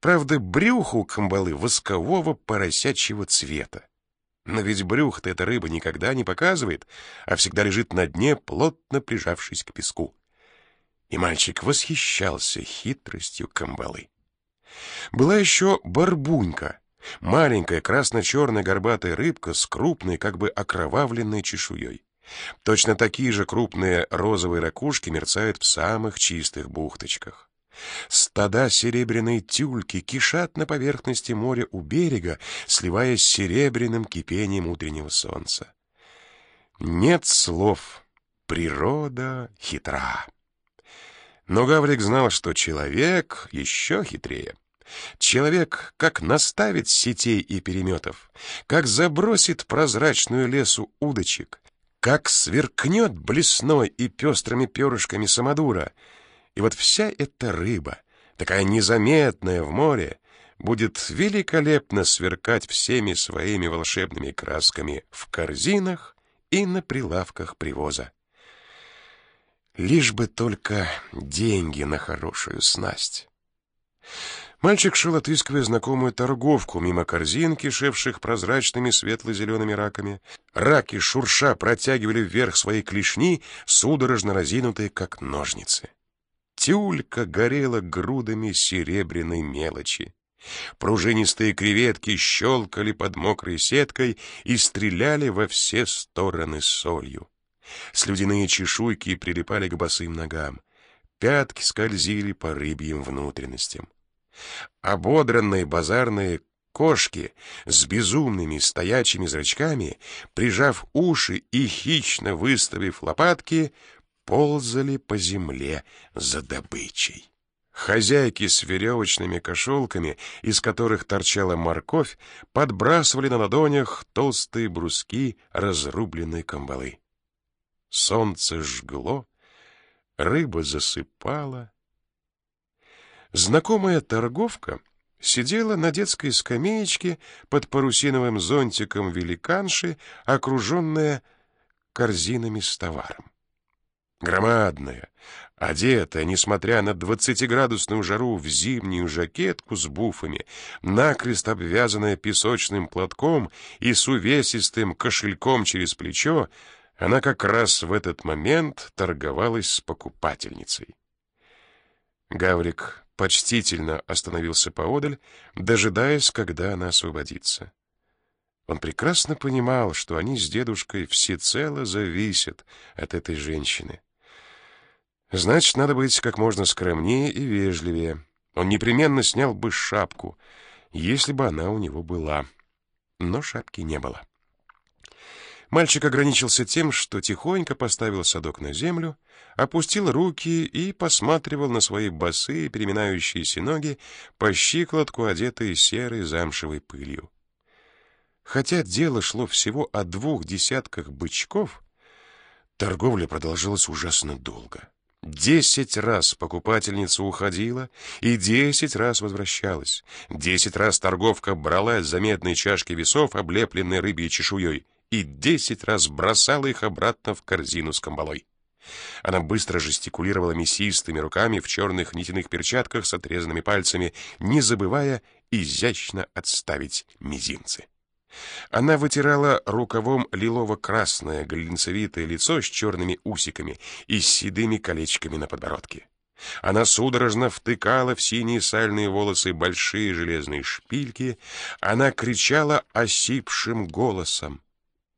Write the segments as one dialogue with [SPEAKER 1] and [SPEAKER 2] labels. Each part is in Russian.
[SPEAKER 1] Правда, брюхо у камбалы воскового поросячьего цвета. Но ведь брюхо-то эта рыба никогда не показывает, а всегда лежит на дне, плотно прижавшись к песку. И мальчик восхищался хитростью камбалы. Была еще барбунька, маленькая красно-черная горбатая рыбка с крупной, как бы окровавленной чешуей. Точно такие же крупные розовые ракушки мерцают в самых чистых бухточках. Стада серебряной тюльки кишат на поверхности моря у берега, сливаясь с серебряным кипением утреннего солнца. Нет слов. Природа хитра. Но Гаврик знал, что человек еще хитрее. Человек как наставит сетей и переметов, как забросит прозрачную лесу удочек, как сверкнет блесной и пестрыми перышками самодура — и вот вся эта рыба, такая незаметная в море, будет великолепно сверкать всеми своими волшебными красками в корзинах и на прилавках привоза. Лишь бы только деньги на хорошую снасть. Мальчик шел, отыскивая знакомую торговку мимо корзин, кишевших прозрачными светло-зелеными раками. Раки шурша протягивали вверх свои клешни, судорожно разинутые, как ножницы. Тюлька горела грудами серебряной мелочи. Пружинистые креветки щелкали под мокрой сеткой и стреляли во все стороны солью. Слюдяные чешуйки прилипали к босым ногам. Пятки скользили по рыбьим внутренностям. Ободранные базарные кошки с безумными стоячими зрачками, прижав уши и хищно выставив лопатки, ползали по земле за добычей. Хозяйки с веревочными кошелками, из которых торчала морковь, подбрасывали на ладонях толстые бруски разрубленной камбалы. Солнце жгло, рыба засыпала. Знакомая торговка сидела на детской скамеечке под парусиновым зонтиком великанши, окруженная корзинами с товаром. Громадная, одетая, несмотря на двадцатиградусную жару, в зимнюю жакетку с буфами, накрест обвязанная песочным платком и с увесистым кошельком через плечо, она как раз в этот момент торговалась с покупательницей. Гаврик почтительно остановился поодаль, дожидаясь, когда она освободится. Он прекрасно понимал, что они с дедушкой всецело зависят от этой женщины. Значит, надо быть как можно скромнее и вежливее. Он непременно снял бы шапку, если бы она у него была. Но шапки не было. Мальчик ограничился тем, что тихонько поставил садок на землю, опустил руки и посматривал на свои босые переминающиеся ноги по щиколотку, одетые серой замшевой пылью. Хотя дело шло всего о двух десятках бычков, торговля продолжалась ужасно долго. Десять раз покупательница уходила и десять раз возвращалась. Десять раз торговка брала из заметной чашки весов, облепленной рыбьей чешуей, и десять раз бросала их обратно в корзину с камбалой. Она быстро жестикулировала мясистыми руками в черных нитяных перчатках с отрезанными пальцами, не забывая изящно отставить мизинцы. Она вытирала рукавом лилово-красное глинцевитое лицо с черными усиками и с седыми колечками на подбородке. Она судорожно втыкала в синие сальные волосы большие железные шпильки. Она кричала осипшим голосом.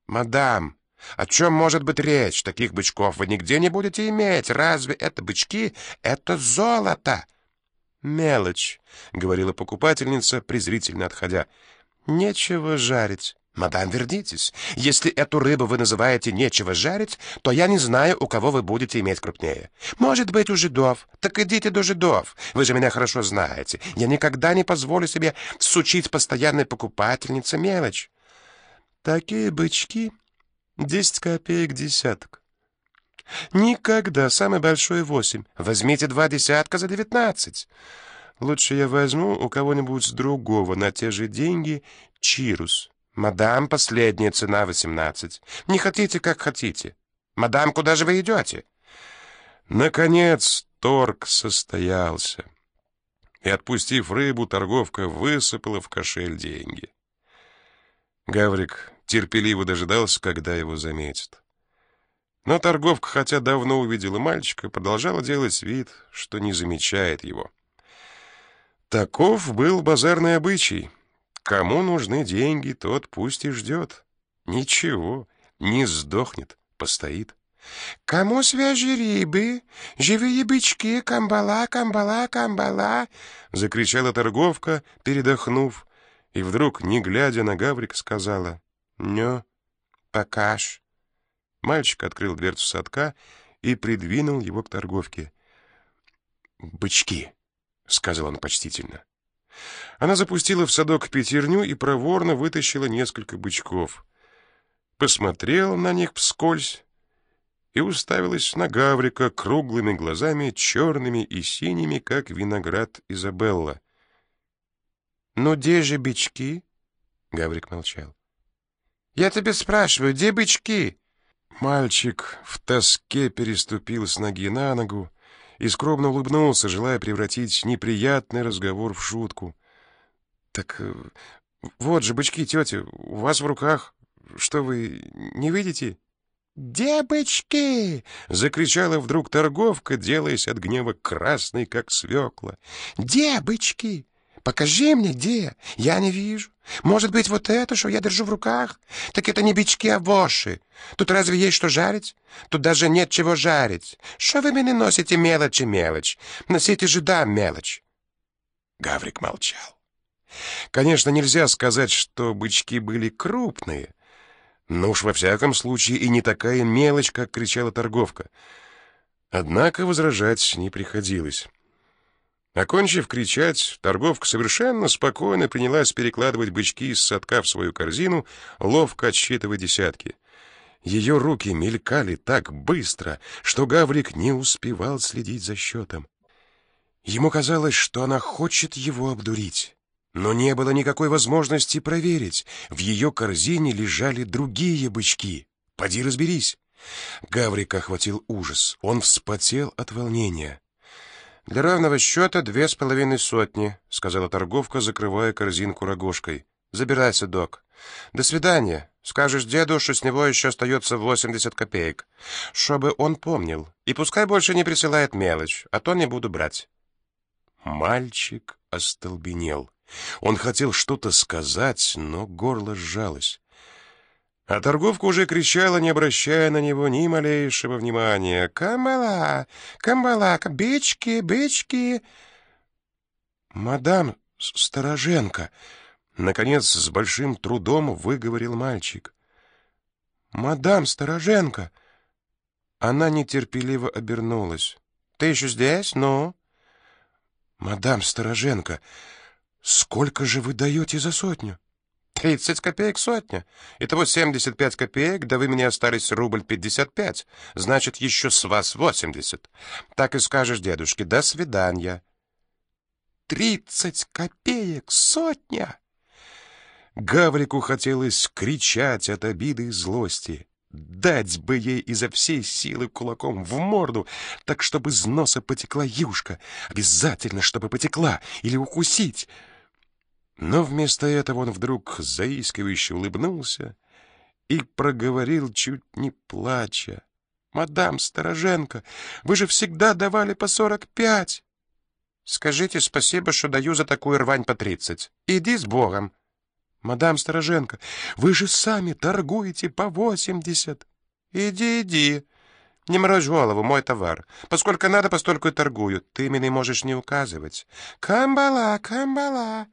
[SPEAKER 1] «Мадам, о чем может быть речь? Таких бычков вы нигде не будете иметь. Разве это бычки? Это золото!» «Мелочь», — говорила покупательница, презрительно отходя. Нечего жарить. Мадам, вернитесь. Если эту рыбу вы называете нечего жарить, то я не знаю, у кого вы будете иметь крупнее. Может быть, у жидов. Так идите до жидов. Вы же меня хорошо знаете. Я никогда не позволю себе сучить постоянной покупательнице мелочь. Такие бычки — десять копеек десяток. Никогда, самый большой восемь. Возьмите два десятка за девятнадцать. Лучше я возьму у кого-нибудь другого на те же деньги чирус. Мадам, последняя цена восемнадцать. Не хотите, как хотите. Мадам, куда же вы идете? Наконец торг состоялся. и, отпустив рыбу, торговка высыпала в кошель деньги. Гаврик терпеливо дожидался, когда его заметят. Но торговка, хотя давно увидела мальчика, продолжала делать вид, что не замечает его. Таков был базарный обычай. Кому нужны деньги, тот пусть и ждет. Ничего, не сдохнет, постоит.
[SPEAKER 2] «Кому свежие рыбы? Живые бычки, камбала, камбала, камбала!»
[SPEAKER 1] — закричала торговка, передохнув, и вдруг, не глядя на Гаврик, сказала «Нё, покаж». Мальчик открыл дверцу садка и придвинул его к торговке. «Бычки», — сказал он почтительно. Она запустила в садок пятерню и проворно вытащила несколько бычков. Посмотрела на них вскользь, и уставилась на Гаврика круглыми глазами, черными и синими, как виноград Изабелла.
[SPEAKER 2] «Ну, где же бички?»
[SPEAKER 1] Гаврик молчал.
[SPEAKER 2] «Я тебя спрашиваю, где бычки?»
[SPEAKER 1] Мальчик в тоске переступил с ноги на ногу и скромно улыбнулся, желая превратить неприятный разговор в шутку. «Так э, вот же бычки, тетя, у вас в руках. Что вы не видите?»
[SPEAKER 2] «Девочки!» — закричала вдруг торговка, делаясь от гнева красной, как свекла. «Девочки! Покажи мне, где! Я не вижу. Может быть, вот это, что я держу в руках? Так это не бички, а воши. Тут разве есть что жарить? Тут даже нет чего жарить. Что вы мне носите мелочь и мелочь? Носите же да мелочь!»
[SPEAKER 1] Гаврик молчал. Конечно, нельзя сказать, что бычки были крупные — ну уж во всяком случае и не такая мелочь, как кричала торговка. Однако возражать не приходилось. Окончив кричать, торговка совершенно спокойно принялась перекладывать бычки из садка в свою корзину, ловко отсчитывая десятки. Ее руки мелькали так быстро, что Гаврик не успевал следить за счетом. Ему казалось, что она хочет его обдурить. Но не было никакой возможности проверить. В ее корзине лежали другие бычки. Поди разберись. Гаврика охватил ужас. Он вспотел от волнения.
[SPEAKER 2] «Для равного счета две с половиной сотни», — сказала торговка, закрывая корзинку рогожкой. «Забирайся, док. До свидания. Скажешь деду, что с него еще остается восемьдесят копеек. Чтобы он помнил. И пускай больше не присылает мелочь, а то не буду брать».
[SPEAKER 1] Мальчик остолбенел. Он хотел что-то сказать, но горло сжалось. А торговка уже кричала, не обращая на него ни малейшего внимания.
[SPEAKER 2] «Камбала! Камбала! Бички! Бички!»
[SPEAKER 1] «Мадам Стороженко!» Наконец, с большим трудом выговорил мальчик. «Мадам Стороженко!» Она нетерпеливо обернулась.
[SPEAKER 2] «Ты еще здесь? Ну?»
[SPEAKER 1] «Мадам Стороженко!» «Сколько же вы даете за сотню?»
[SPEAKER 2] «Тридцать копеек сотня. Итого семьдесят пять копеек, да вы мне остались рубль пятьдесят пять. Значит, еще с вас восемьдесят. Так и скажешь дедушке «до свидания». «Тридцать копеек сотня!»
[SPEAKER 1] Гаврику хотелось кричать от обиды и злости. Дать бы ей изо всей силы кулаком в морду, так чтобы из носа потекла юшка. Обязательно, чтобы потекла. Или укусить. Но вместо этого он вдруг заискивающе улыбнулся и проговорил, чуть не плача. «Мадам Стороженко, вы же всегда давали по сорок пять!»
[SPEAKER 2] «Скажите спасибо, что даю за такую рвань по тридцать. Иди с Богом!»
[SPEAKER 1] «Мадам Стороженко, вы же сами торгуете по восемьдесят!»
[SPEAKER 2] «Иди, иди!» «Не морочь голову, мой товар. Поскольку надо, постольку и торгую. Ты имени можешь не указывать». «Камбала, камбала!»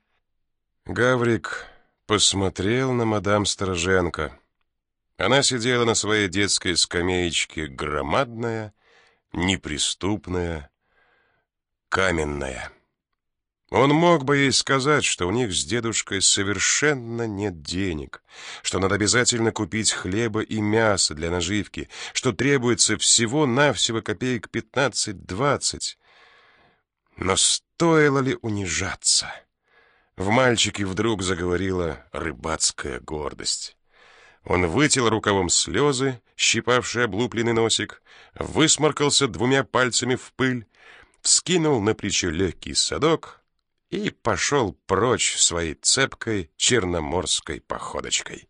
[SPEAKER 1] Гаврик посмотрел на мадам Стороженко. Она сидела на своей детской скамеечке, громадная, неприступная, каменная. Он мог бы ей сказать, что у них с дедушкой совершенно нет денег, что надо обязательно купить хлеба и мяса для наживки, что требуется всего-навсего копеек пятнадцать-двадцать. Но стоило ли унижаться? В мальчике вдруг заговорила рыбацкая гордость. Он вытел рукавом слезы, щипавший облупленный носик, высморкался двумя пальцами в пыль, вскинул на плечо легкий садок, и пошел прочь своей цепкой черноморской походочкой.